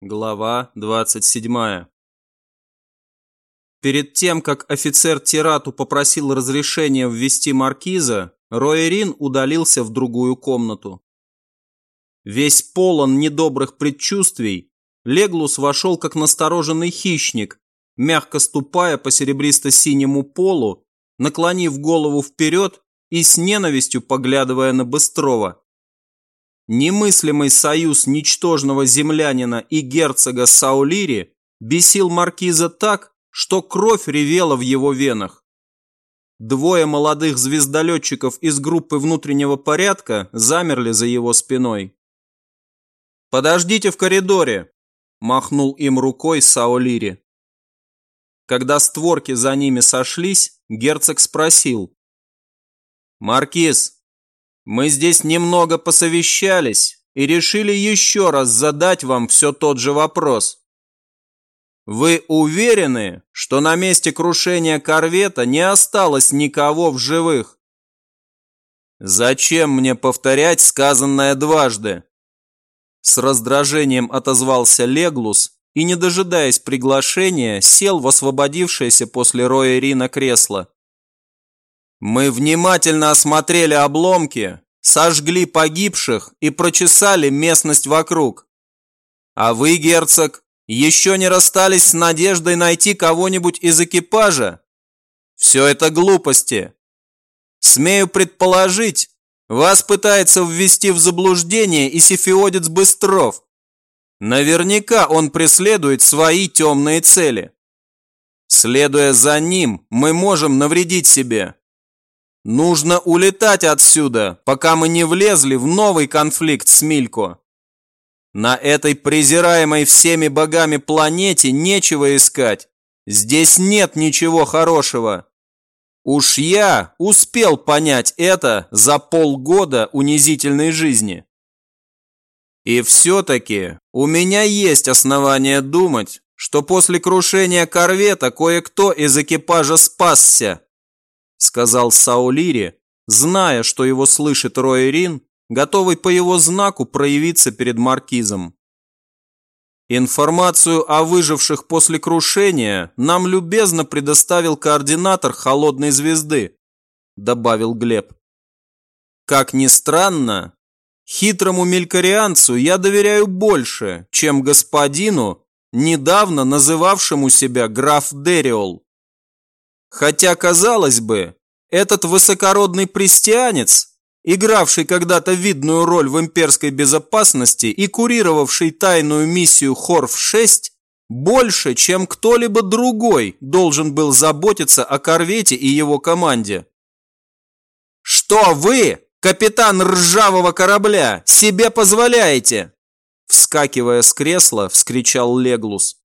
Глава 27. Перед тем, как офицер Тирату попросил разрешения ввести маркиза, Роерин удалился в другую комнату. Весь полон недобрых предчувствий, Леглус вошел как настороженный хищник, мягко ступая по серебристо-синему полу, наклонив голову вперед и с ненавистью поглядывая на Быстрова. Немыслимый союз ничтожного землянина и герцога Саулири бесил маркиза так, что кровь ревела в его венах. Двое молодых звездолетчиков из группы внутреннего порядка замерли за его спиной. «Подождите в коридоре!» – махнул им рукой Саулири. Когда створки за ними сошлись, герцог спросил. «Маркиз, мы здесь немного посовещались и решили еще раз задать вам все тот же вопрос. Вы уверены, что на месте крушения корвета не осталось никого в живых? Зачем мне повторять сказанное дважды? С раздражением отозвался Леглус и, не дожидаясь приглашения, сел в освободившееся после Роя Рина кресло. Мы внимательно осмотрели обломки, сожгли погибших и прочесали местность вокруг. А вы, герцог, еще не расстались с надеждой найти кого-нибудь из экипажа? Все это глупости. Смею предположить, вас пытается ввести в заблуждение и сифиодец Быстров. Наверняка он преследует свои темные цели. Следуя за ним, мы можем навредить себе. Нужно улетать отсюда, пока мы не влезли в новый конфликт с Милько. На этой презираемой всеми богами планете нечего искать. Здесь нет ничего хорошего. Уж я успел понять это за полгода унизительной жизни. И все-таки у меня есть основания думать, что после крушения корвета кое-кто из экипажа спасся сказал Саулири, зная, что его слышит Роэрин, готовый по его знаку проявиться перед маркизом. Информацию о выживших после крушения нам любезно предоставил координатор Холодной Звезды, добавил Глеб. Как ни странно, хитрому мелькарианцу я доверяю больше, чем господину, недавно называвшему себя граф Дериол. Хотя, казалось бы, этот высокородный престианец, игравший когда-то видную роль в имперской безопасности и курировавший тайную миссию Хорф-6, больше, чем кто-либо другой должен был заботиться о корвете и его команде. «Что вы, капитан ржавого корабля, себе позволяете?» Вскакивая с кресла, вскричал Леглус.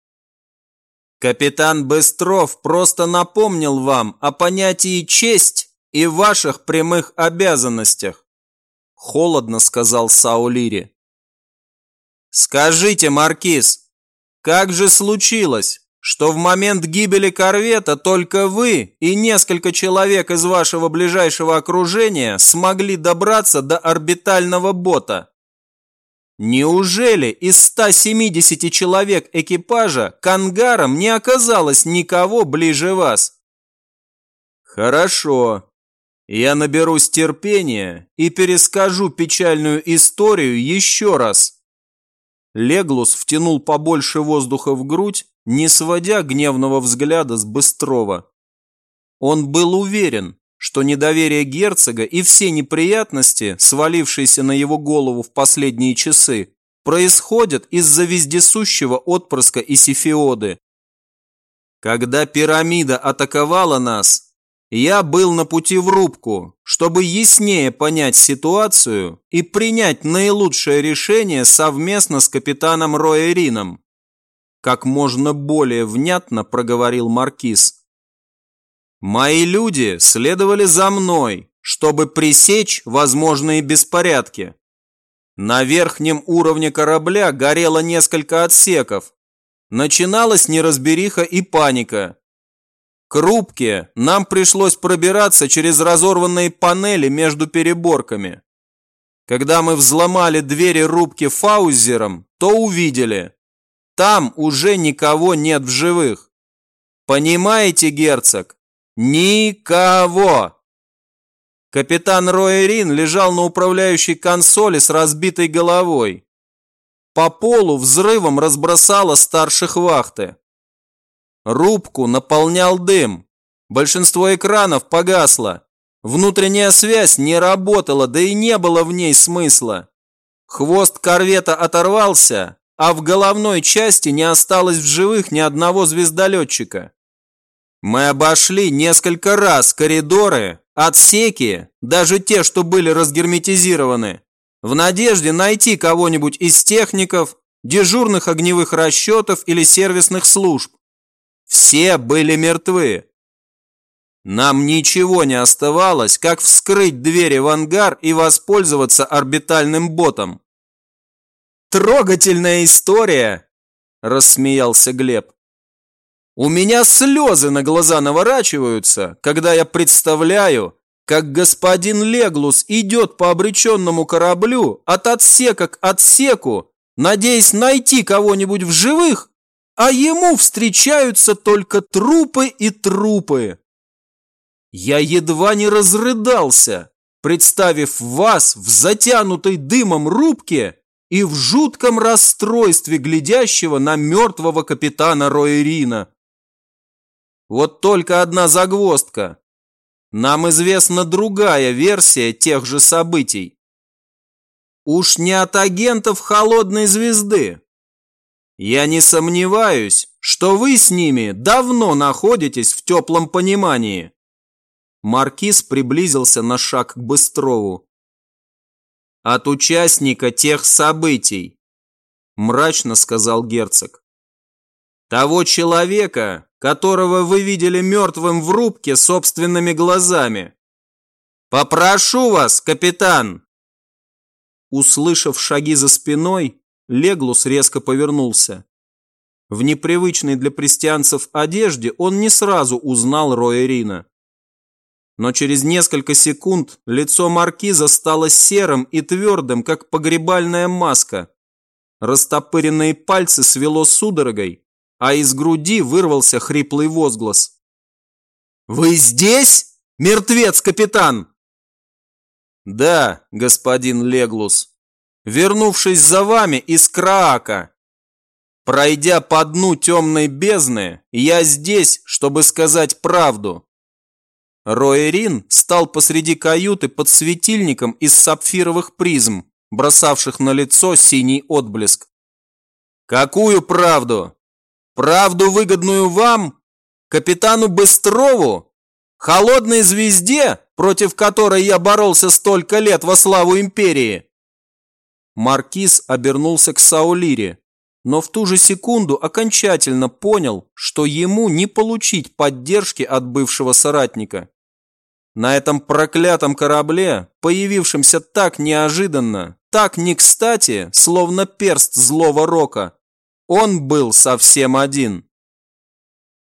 Капитан Быстров просто напомнил вам о понятии «честь» и ваших прямых обязанностях. Холодно сказал Саулири. Скажите, Маркиз, как же случилось, что в момент гибели корвета только вы и несколько человек из вашего ближайшего окружения смогли добраться до орбитального бота? Неужели из 170 человек экипажа к ангарам не оказалось никого ближе вас? Хорошо. Я наберусь терпения и перескажу печальную историю еще раз. Леглус втянул побольше воздуха в грудь, не сводя гневного взгляда с Быстрова. Он был уверен, что недоверие герцога и все неприятности, свалившиеся на его голову в последние часы, происходят из-за вездесущего отпрыска Исифиоды. Когда пирамида атаковала нас, я был на пути в рубку, чтобы яснее понять ситуацию и принять наилучшее решение совместно с капитаном Роэрином. Как можно более внятно проговорил Маркиз. Мои люди следовали за мной, чтобы пресечь возможные беспорядки. На верхнем уровне корабля горело несколько отсеков. Начиналась неразбериха и паника. К рубке нам пришлось пробираться через разорванные панели между переборками. Когда мы взломали двери рубки фаузером, то увидели, там уже никого нет в живых. Понимаете, герцог? Никого! Капитан Ройерин лежал на управляющей консоли с разбитой головой. По полу взрывом разбросало старших вахты. Рубку наполнял дым. Большинство экранов погасло. Внутренняя связь не работала, да и не было в ней смысла. Хвост корвета оторвался, а в головной части не осталось в живых ни одного звездолетчика. Мы обошли несколько раз коридоры, отсеки, даже те, что были разгерметизированы, в надежде найти кого-нибудь из техников, дежурных огневых расчетов или сервисных служб. Все были мертвы. Нам ничего не оставалось, как вскрыть двери в ангар и воспользоваться орбитальным ботом. «Трогательная история!» – рассмеялся Глеб. «У меня слезы на глаза наворачиваются, когда я представляю, как господин Леглус идет по обреченному кораблю от отсека к отсеку, надеясь найти кого-нибудь в живых, а ему встречаются только трупы и трупы. Я едва не разрыдался, представив вас в затянутой дымом рубке и в жутком расстройстве глядящего на мертвого капитана Роерина. Вот только одна загвоздка. Нам известна другая версия тех же событий. Уж не от агентов холодной звезды. Я не сомневаюсь, что вы с ними давно находитесь в теплом понимании. Маркиз приблизился на шаг к Быстрову. От участника тех событий, мрачно сказал герцог. Того человека, которого вы видели мертвым в рубке собственными глазами. Попрошу вас, капитан!» Услышав шаги за спиной, Леглус резко повернулся. В непривычной для престианцев одежде он не сразу узнал Роя Рина. Но через несколько секунд лицо маркиза стало серым и твердым, как погребальная маска. Растопыренные пальцы свело судорогой, а из груди вырвался хриплый возглас. «Вы здесь, мертвец-капитан?» «Да, господин Леглус, вернувшись за вами из Краака. Пройдя по дну темной бездны, я здесь, чтобы сказать правду». Роэрин стал посреди каюты под светильником из сапфировых призм, бросавших на лицо синий отблеск. «Какую правду?» Правду, выгодную вам, капитану Быстрову, холодной звезде, против которой я боролся столько лет во славу империи. Маркиз обернулся к Саулире, но в ту же секунду окончательно понял, что ему не получить поддержки от бывшего соратника. На этом проклятом корабле, появившемся так неожиданно, так не кстати, словно перст злого рока, он был совсем один.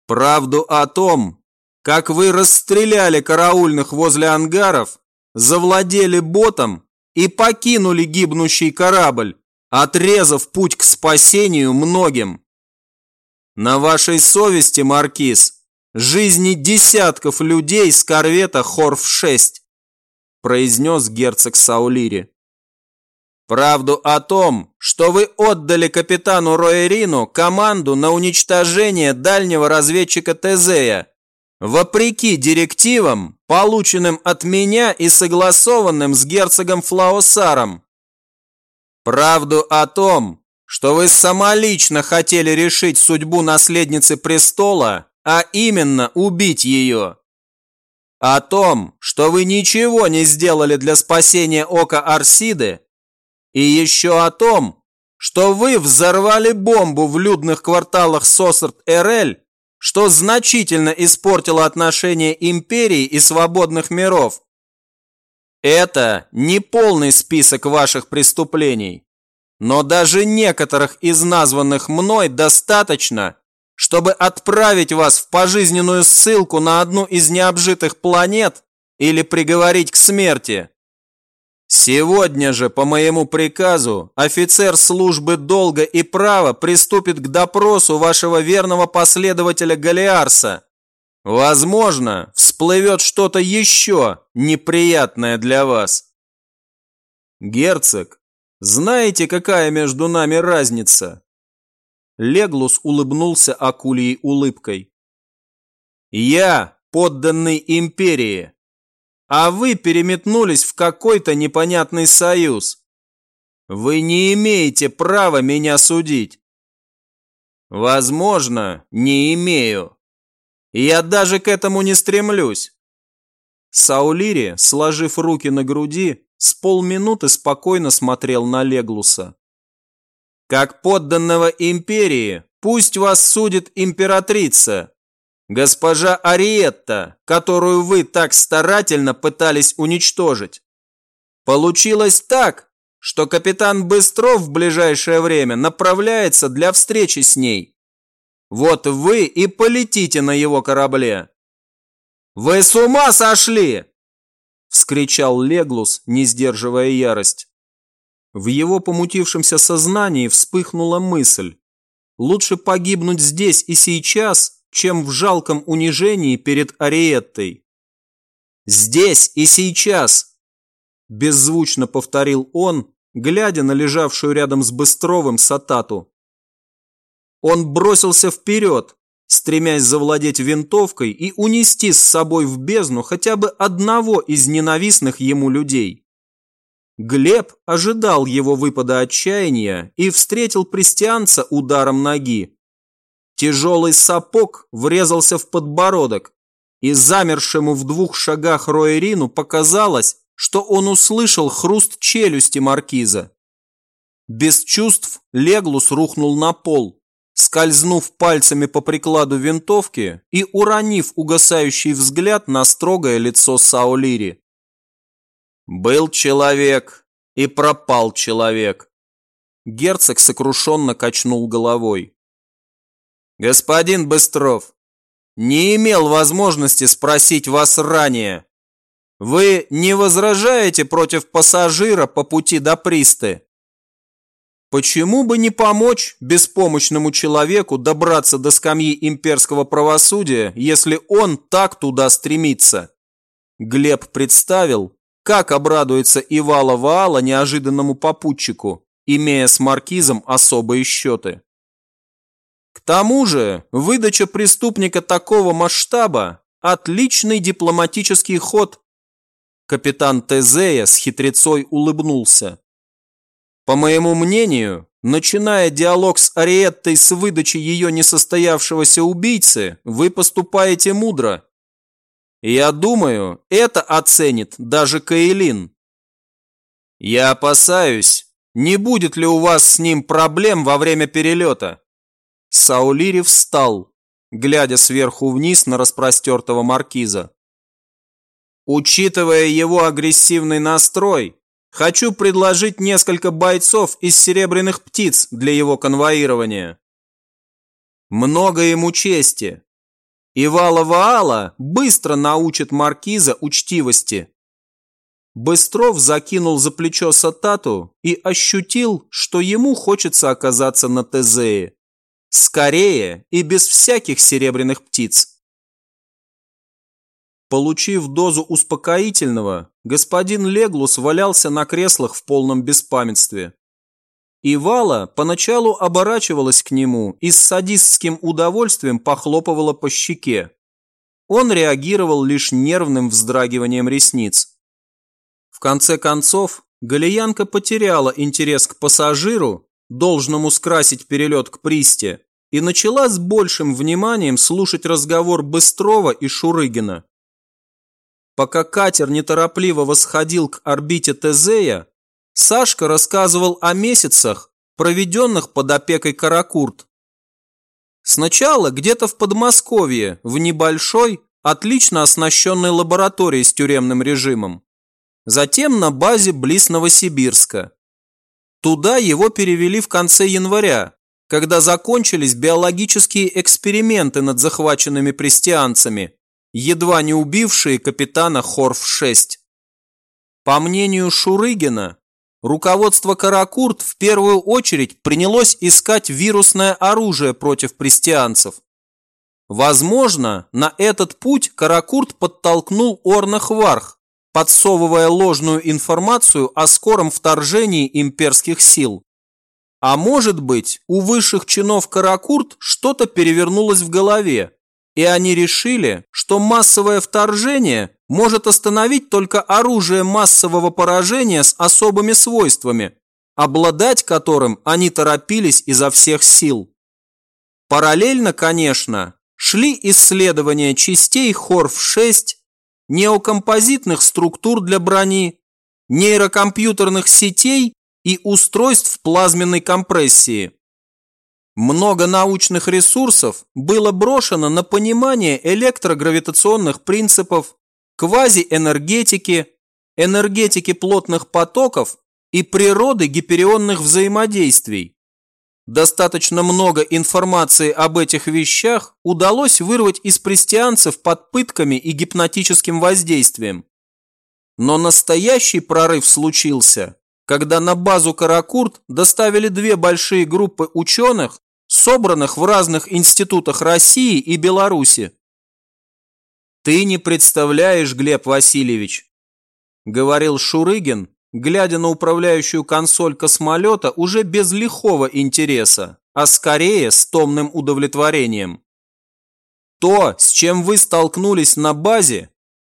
Правду о том, как вы расстреляли караульных возле ангаров, завладели ботом и покинули гибнущий корабль, отрезав путь к спасению многим. На вашей совести, Маркиз, жизни десятков людей с корвета Хорф-6, произнес герцог Саулири. Правду о том, что вы отдали капитану Роерину команду на уничтожение дальнего разведчика Тезея, вопреки директивам, полученным от меня и согласованным с герцогом Флаосаром. Правду о том, что вы самолично хотели решить судьбу наследницы престола, а именно убить ее. О том, что вы ничего не сделали для спасения ока Арсиды, и еще о том, что вы взорвали бомбу в людных кварталах Сосарт-Эрель, что значительно испортило отношения империи и свободных миров. Это не полный список ваших преступлений, но даже некоторых из названных мной достаточно, чтобы отправить вас в пожизненную ссылку на одну из необжитых планет или приговорить к смерти. Сегодня же, по моему приказу, офицер службы долга и права приступит к допросу вашего верного последователя Галиарса. Возможно, всплывет что-то еще неприятное для вас. Герцог, знаете, какая между нами разница? Леглус улыбнулся акульей улыбкой. Я подданный империи, а вы переметнулись в какой-то непонятный союз. Вы не имеете права меня судить. Возможно, не имею. Я даже к этому не стремлюсь. Саулири, сложив руки на груди, с полминуты спокойно смотрел на Леглуса. Как подданного империи, пусть вас судит императрица, госпожа Ариетта, которую вы так старательно пытались уничтожить. Получилось так, что капитан Быстров в ближайшее время направляется для встречи с ней. Вот вы и полетите на его корабле. «Вы с ума сошли!» – вскричал Леглус, не сдерживая ярость. В его помутившемся сознании вспыхнула мысль. Лучше погибнуть здесь и сейчас, чем в жалком унижении перед Ариеттой. «Здесь и сейчас!» Беззвучно повторил он, глядя на лежавшую рядом с Быстровым Сатату. Он бросился вперед, стремясь завладеть винтовкой и унести с собой в бездну хотя бы одного из ненавистных ему людей. Глеб ожидал его выпада отчаяния и встретил престианца ударом ноги, Тяжелый сапог врезался в подбородок, и замершему в двух шагах Роэрину показалось, что он услышал хруст челюсти маркиза. Без чувств Леглус рухнул на пол, скользнув пальцами по прикладу винтовки и уронив угасающий взгляд на строгое лицо Саолири. «Был человек, и пропал человек», Герцог сокрушенно качнул головой. «Господин Быстров, не имел возможности спросить вас ранее. Вы не возражаете против пассажира по пути до Присты?» Почему бы не помочь беспомощному человеку добраться до скамьи имперского правосудия, если он так туда стремится? Глеб представил, как обрадуется Ивала Ваала неожиданному попутчику, имея с маркизом особые счеты. К тому же, выдача преступника такого масштаба – отличный дипломатический ход. Капитан Тезея с хитрецой улыбнулся. По моему мнению, начиная диалог с Ариеттой с выдачи ее несостоявшегося убийцы, вы поступаете мудро. Я думаю, это оценит даже Каэлин. Я опасаюсь, не будет ли у вас с ним проблем во время перелета. Саулири встал, глядя сверху вниз на распростертого маркиза. Учитывая его агрессивный настрой, хочу предложить несколько бойцов из серебряных птиц для его конвоирования. Много ему чести. Ивала Ваала быстро научит маркиза учтивости. Быстров закинул за плечо Сатату и ощутил, что ему хочется оказаться на Тезее. Скорее и без всяких серебряных птиц. Получив дозу успокоительного, господин Леглус валялся на креслах в полном беспамятстве. Ивала поначалу оборачивалась к нему и с садистским удовольствием похлопывала по щеке. Он реагировал лишь нервным вздрагиванием ресниц. В конце концов, Галиянка потеряла интерес к пассажиру должному скрасить перелет к Присте, и начала с большим вниманием слушать разговор Быстрова и Шурыгина. Пока катер неторопливо восходил к орбите Тезея, Сашка рассказывал о месяцах, проведенных под опекой Каракурт. Сначала где-то в Подмосковье, в небольшой, отлично оснащенной лаборатории с тюремным режимом. Затем на базе близ Новосибирска. Туда его перевели в конце января, когда закончились биологические эксперименты над захваченными престианцами, едва не убившие капитана Хорф-6. По мнению Шурыгина, руководство Каракурт в первую очередь принялось искать вирусное оружие против престианцев. Возможно, на этот путь Каракурт подтолкнул Орнахварх, подсовывая ложную информацию о скором вторжении имперских сил. А может быть, у высших чинов Каракурт что-то перевернулось в голове, и они решили, что массовое вторжение может остановить только оружие массового поражения с особыми свойствами, обладать которым они торопились изо всех сил. Параллельно, конечно, шли исследования частей Хорф-6, неокомпозитных структур для брони, нейрокомпьютерных сетей и устройств плазменной компрессии. Много научных ресурсов было брошено на понимание электрогравитационных принципов, квазиэнергетики, энергетики плотных потоков и природы гиперионных взаимодействий. Достаточно много информации об этих вещах удалось вырвать из престианцев под пытками и гипнотическим воздействием. Но настоящий прорыв случился, когда на базу Каракурт доставили две большие группы ученых, собранных в разных институтах России и Беларуси. «Ты не представляешь, Глеб Васильевич», – говорил Шурыгин, глядя на управляющую консоль космолета уже без лихого интереса, а скорее с томным удовлетворением. То, с чем вы столкнулись на базе,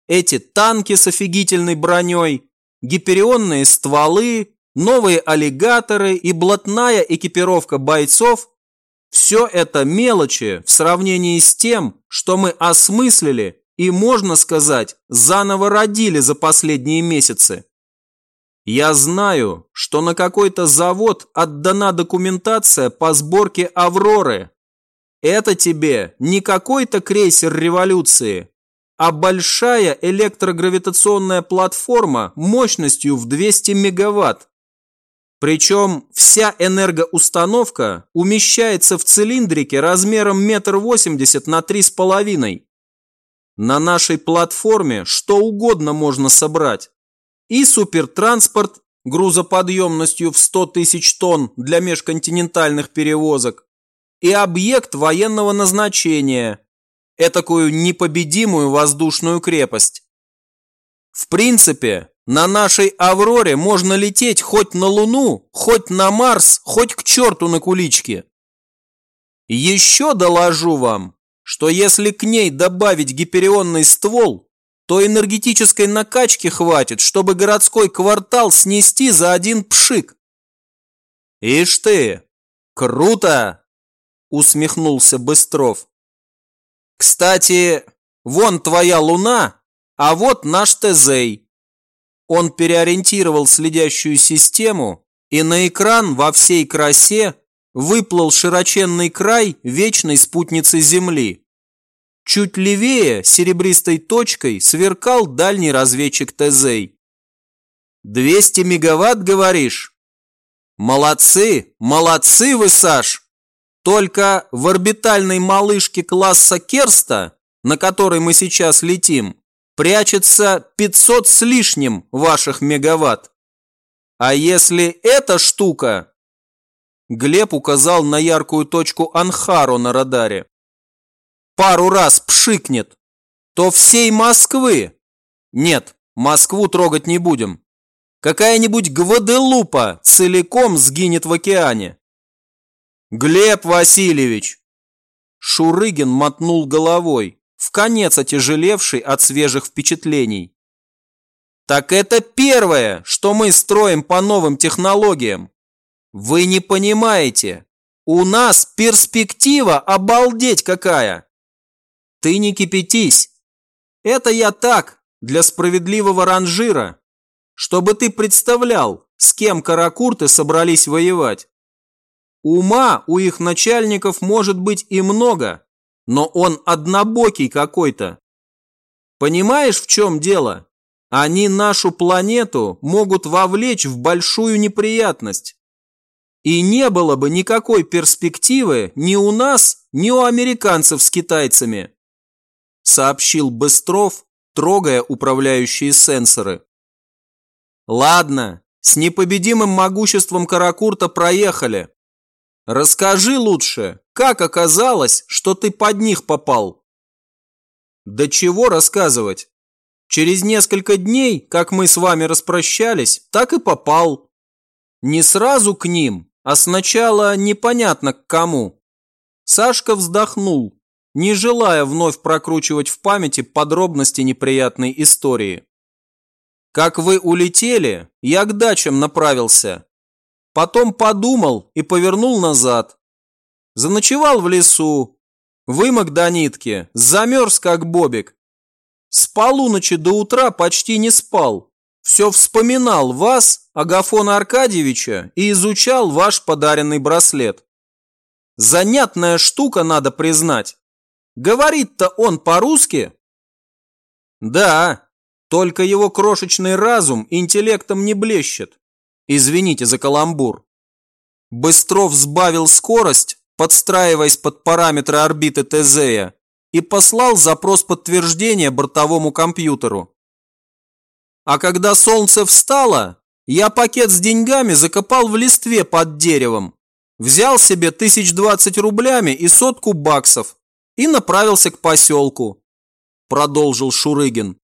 эти танки с офигительной броней, гиперионные стволы, новые аллигаторы и блатная экипировка бойцов – все это мелочи в сравнении с тем, что мы осмыслили и, можно сказать, заново родили за последние месяцы. Я знаю, что на какой-то завод отдана документация по сборке «Авроры». Это тебе не какой-то крейсер революции, а большая электрогравитационная платформа мощностью в 200 мегаватт. Причем вся энергоустановка умещается в цилиндрике размером метр восемьдесят на три с половиной. На нашей платформе что угодно можно собрать и супертранспорт грузоподъемностью в 100 тысяч тонн для межконтинентальных перевозок, и объект военного назначения, этакую непобедимую воздушную крепость. В принципе, на нашей «Авроре» можно лететь хоть на Луну, хоть на Марс, хоть к черту на куличке. Еще доложу вам, что если к ней добавить гиперионный ствол, то энергетической накачки хватит, чтобы городской квартал снести за один пшик. Ишь ты, круто! Усмехнулся Быстров. Кстати, вон твоя луна, а вот наш Тезей. Он переориентировал следящую систему, и на экран во всей красе выплыл широченный край вечной спутницы Земли. Чуть левее серебристой точкой сверкал дальний разведчик Тезей. «200 мегаватт, говоришь?» «Молодцы, молодцы вы, Саш! Только в орбитальной малышке класса Керста, на которой мы сейчас летим, прячется 500 с лишним ваших мегаватт. А если эта штука...» Глеб указал на яркую точку Анхару на радаре пару раз пшикнет, то всей Москвы. Нет, Москву трогать не будем. Какая-нибудь Гваделупа целиком сгинет в океане. Глеб Васильевич! Шурыгин мотнул головой, в конец отяжелевший от свежих впечатлений. Так это первое, что мы строим по новым технологиям. Вы не понимаете, у нас перспектива обалдеть какая! Ты не кипятись. Это я так, для справедливого ранжира, чтобы ты представлял, с кем каракурты собрались воевать. Ума у их начальников может быть и много, но он однобокий какой-то. Понимаешь, в чем дело? Они нашу планету могут вовлечь в большую неприятность. И не было бы никакой перспективы ни у нас, ни у американцев с китайцами сообщил Быстров, трогая управляющие сенсоры. Ладно, с непобедимым могуществом Каракурта проехали. Расскажи лучше, как оказалось, что ты под них попал? Да чего рассказывать? Через несколько дней, как мы с вами распрощались, так и попал. Не сразу к ним, а сначала непонятно к кому. Сашка вздохнул, не желая вновь прокручивать в памяти подробности неприятной истории. Как вы улетели, я к дачам направился. Потом подумал и повернул назад. Заночевал в лесу, вымок до нитки, замерз как бобик. С полуночи до утра почти не спал. Все вспоминал вас, Агафона Аркадьевича, и изучал ваш подаренный браслет. Занятная штука, надо признать. Говорит-то он по-русски? Да, только его крошечный разум интеллектом не блещет. Извините за каламбур. Быстров сбавил скорость, подстраиваясь под параметры орбиты Тезея, и послал запрос подтверждения бортовому компьютеру. А когда солнце встало, я пакет с деньгами закопал в листве под деревом, взял себе тысяч двадцать рублями и сотку баксов и направился к поселку, продолжил Шурыгин.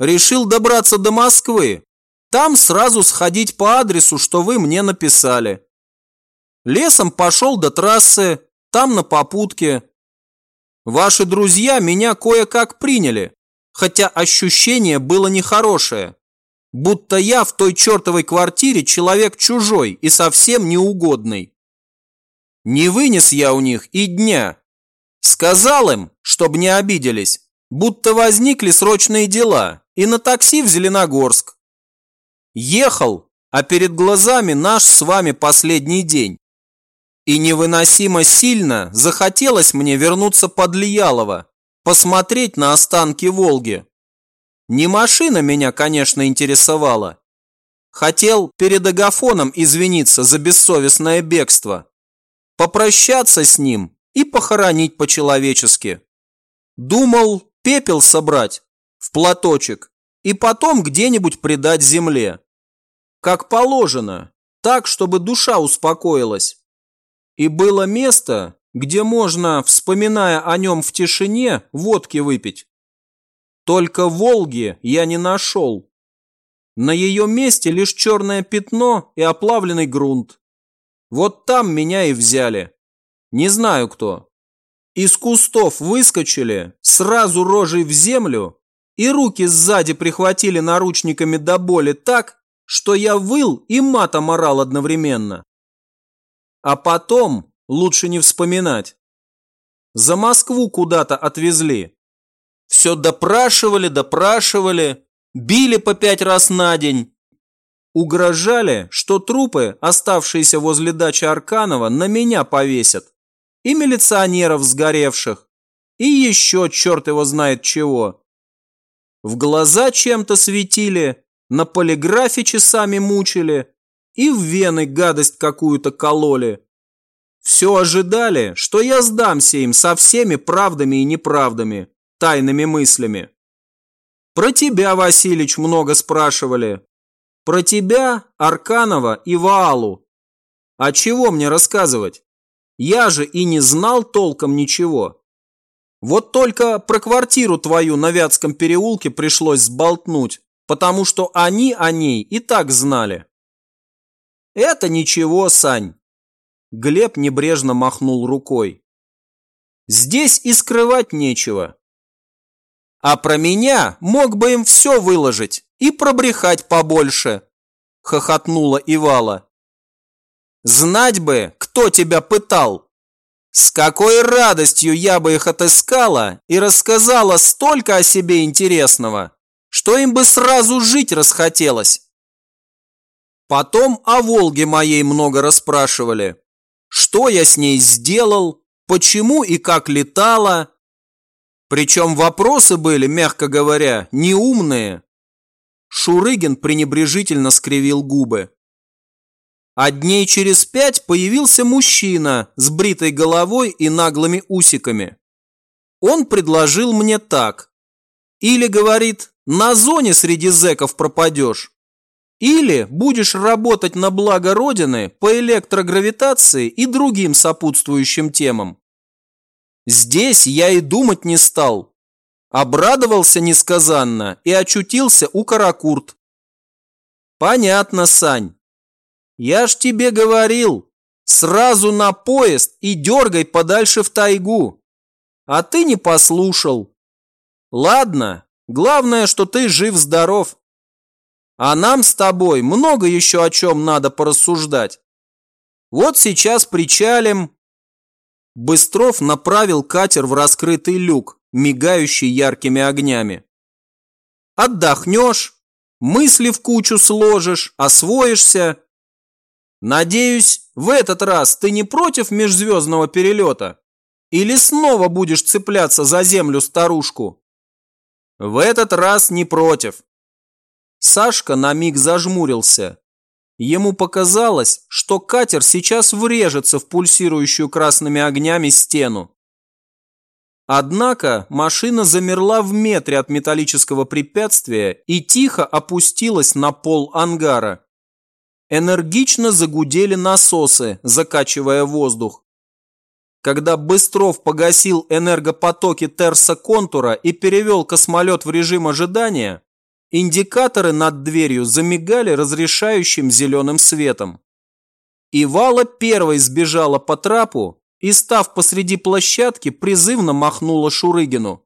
Решил добраться до Москвы, там сразу сходить по адресу, что вы мне написали. Лесом пошел до трассы, там на попутке. Ваши друзья меня кое-как приняли, хотя ощущение было нехорошее. Будто я в той чертовой квартире человек чужой и совсем неугодный. Не вынес я у них и дня. Сказал им, чтобы не обиделись, будто возникли срочные дела, и на такси в Зеленогорск. Ехал, а перед глазами наш с вами последний день. И невыносимо сильно захотелось мне вернуться под Лиялово, посмотреть на останки Волги. Не машина меня, конечно, интересовала. Хотел перед Агафоном извиниться за бессовестное бегство. Попрощаться с ним и похоронить по-человечески. Думал пепел собрать, в платочек и потом где-нибудь предать земле. Как положено, так, чтобы душа успокоилась. И было место, где можно, вспоминая о нем в тишине, водки выпить. Только Волги я не нашел. На ее месте лишь черное пятно и оплавленный грунт. Вот там меня и взяли. Не знаю кто. Из кустов выскочили, сразу рожей в землю и руки сзади прихватили наручниками до боли так, что я выл и матом орал одновременно. А потом лучше не вспоминать. За Москву куда-то отвезли. Все допрашивали, допрашивали, били по пять раз на день. Угрожали, что трупы, оставшиеся возле дачи Арканова, на меня повесят. И милиционеров сгоревших. И еще черт его знает чего. В глаза чем-то светили, на полиграфе часами мучили и в вены гадость какую-то кололи. Все ожидали, что я сдамся им со всеми правдами и неправдами, тайными мыслями. Про тебя, Василич, много спрашивали. Про тебя, Арканова и Ваалу. А чего мне рассказывать? Я же и не знал толком ничего. Вот только про квартиру твою на Вятском переулке пришлось сболтнуть, потому что они о ней и так знали. Это ничего, Сань. Глеб небрежно махнул рукой. Здесь и скрывать нечего. А про меня мог бы им все выложить и пробрехать побольше, хохотнула Ивала. Знать бы, кто тебя пытал, с какой радостью я бы их отыскала и рассказала столько о себе интересного, что им бы сразу жить расхотелось. Потом о Волге моей много расспрашивали. Что я с ней сделал, почему и как летала. Причем вопросы были, мягко говоря, неумные. Шурыгин пренебрежительно скривил губы. А дней через пять появился мужчина с бритой головой и наглыми усиками. Он предложил мне так. Или, говорит, на зоне среди зэков пропадешь. Или будешь работать на благо Родины по электрогравитации и другим сопутствующим темам. Здесь я и думать не стал. Обрадовался несказанно и очутился у Каракурт. Понятно, Сань. Я ж тебе говорил, сразу на поезд и дергай подальше в тайгу. А ты не послушал. Ладно, главное, что ты жив-здоров. А нам с тобой много еще о чем надо порассуждать. Вот сейчас причалим. Быстров направил катер в раскрытый люк, мигающий яркими огнями. Отдохнешь, мысли в кучу сложишь, освоишься. Надеюсь, в этот раз ты не против межзвездного перелета? Или снова будешь цепляться за землю старушку? В этот раз не против. Сашка на миг зажмурился. Ему показалось, что катер сейчас врежется в пульсирующую красными огнями стену. Однако машина замерла в метре от металлического препятствия и тихо опустилась на пол ангара. Энергично загудели насосы, закачивая воздух. Когда Быстров погасил энергопотоки Терса-контура и перевел космолет в режим ожидания, Индикаторы над дверью замигали разрешающим зеленым светом. Ивала первой сбежала по трапу и, став посреди площадки, призывно махнула Шурыгину.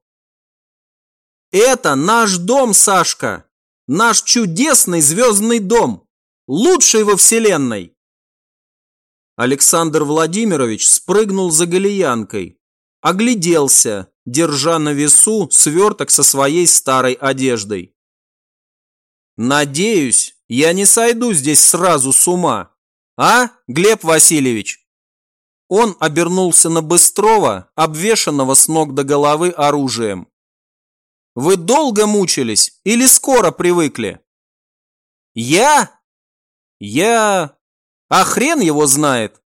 «Это наш дом, Сашка! Наш чудесный звездный дом! Лучший во Вселенной!» Александр Владимирович спрыгнул за галиянкой, огляделся, держа на весу сверток со своей старой одеждой. Надеюсь, я не сойду здесь сразу с ума. А, Глеб Васильевич? Он обернулся на Быстрова, обвешанного с ног до головы оружием. Вы долго мучились или скоро привыкли? Я? Я... А хрен его знает.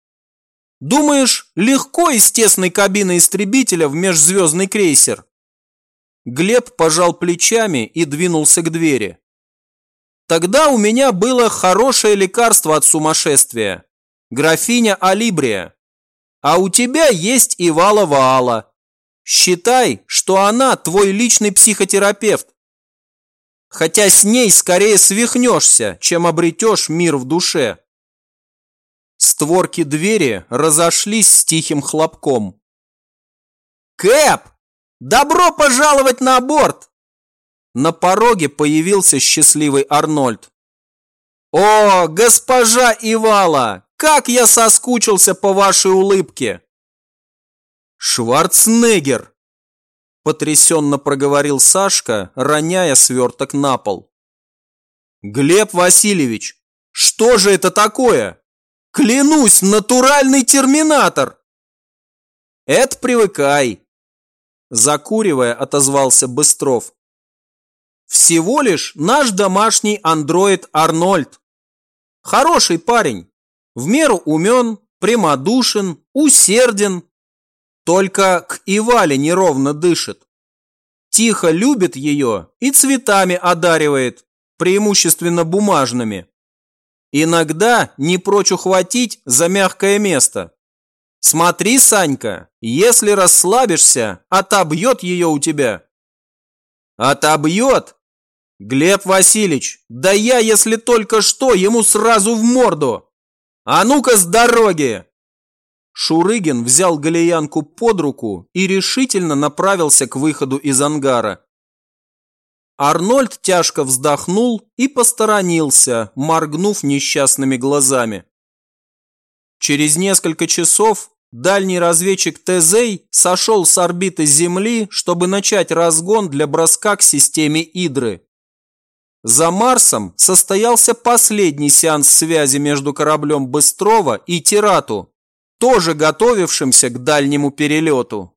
Думаешь, легко из тесной кабины истребителя в межзвездный крейсер? Глеб пожал плечами и двинулся к двери. Тогда у меня было хорошее лекарство от сумасшествия. Графиня Алибрия. А у тебя есть Ивала Ваала. Считай, что она твой личный психотерапевт. Хотя с ней скорее свихнешься, чем обретешь мир в душе. Створки двери разошлись с тихим хлопком. «Кэп! Добро пожаловать на борт!» На пороге появился счастливый Арнольд. «О, госпожа Ивала, как я соскучился по вашей улыбке!» «Шварценеггер!» Потрясенно проговорил Сашка, роняя сверток на пол. «Глеб Васильевич, что же это такое? Клянусь, натуральный терминатор!» «Это привыкай!» Закуривая, отозвался Быстров. Всего лишь наш домашний андроид Арнольд. Хороший парень, в меру умен, прямодушен, усерден. Только к Ивале неровно дышит. Тихо любит ее и цветами одаривает, преимущественно бумажными. Иногда не прочь ухватить за мягкое место. Смотри, Санька, если расслабишься, отобьет ее у тебя. Отобьет? Глеб Васильевич, да я, если только что, ему сразу в морду. А ну-ка с дороги! Шурыгин взял Галиянку под руку и решительно направился к выходу из ангара. Арнольд тяжко вздохнул и посторонился, моргнув несчастными глазами. Через несколько часов Дальний разведчик Тезей сошел с орбиты Земли, чтобы начать разгон для броска к системе Идры. За Марсом состоялся последний сеанс связи между кораблем Быстрова и Тирату, тоже готовившимся к дальнему перелету.